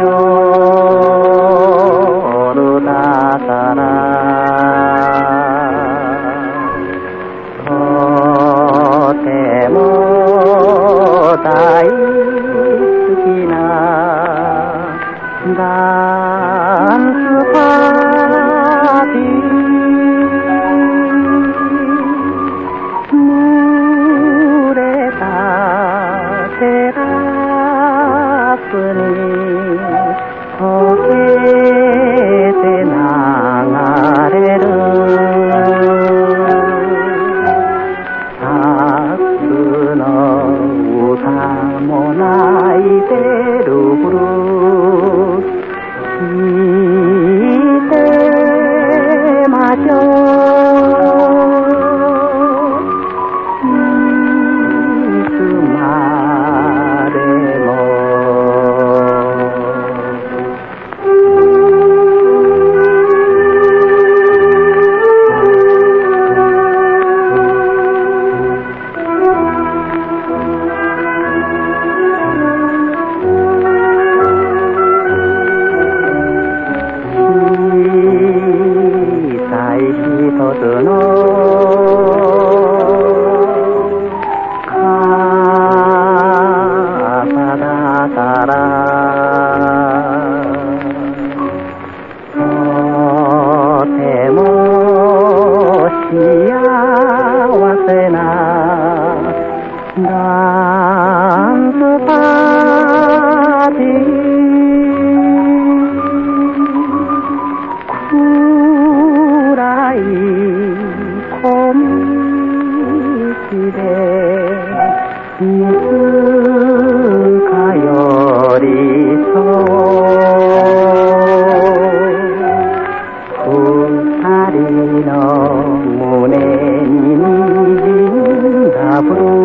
夜なたらとても大好きなダンスパーティー。濡れたテラスに forget. 달콤이 집에 예수 가요리소 구살이 너무 내민다 부르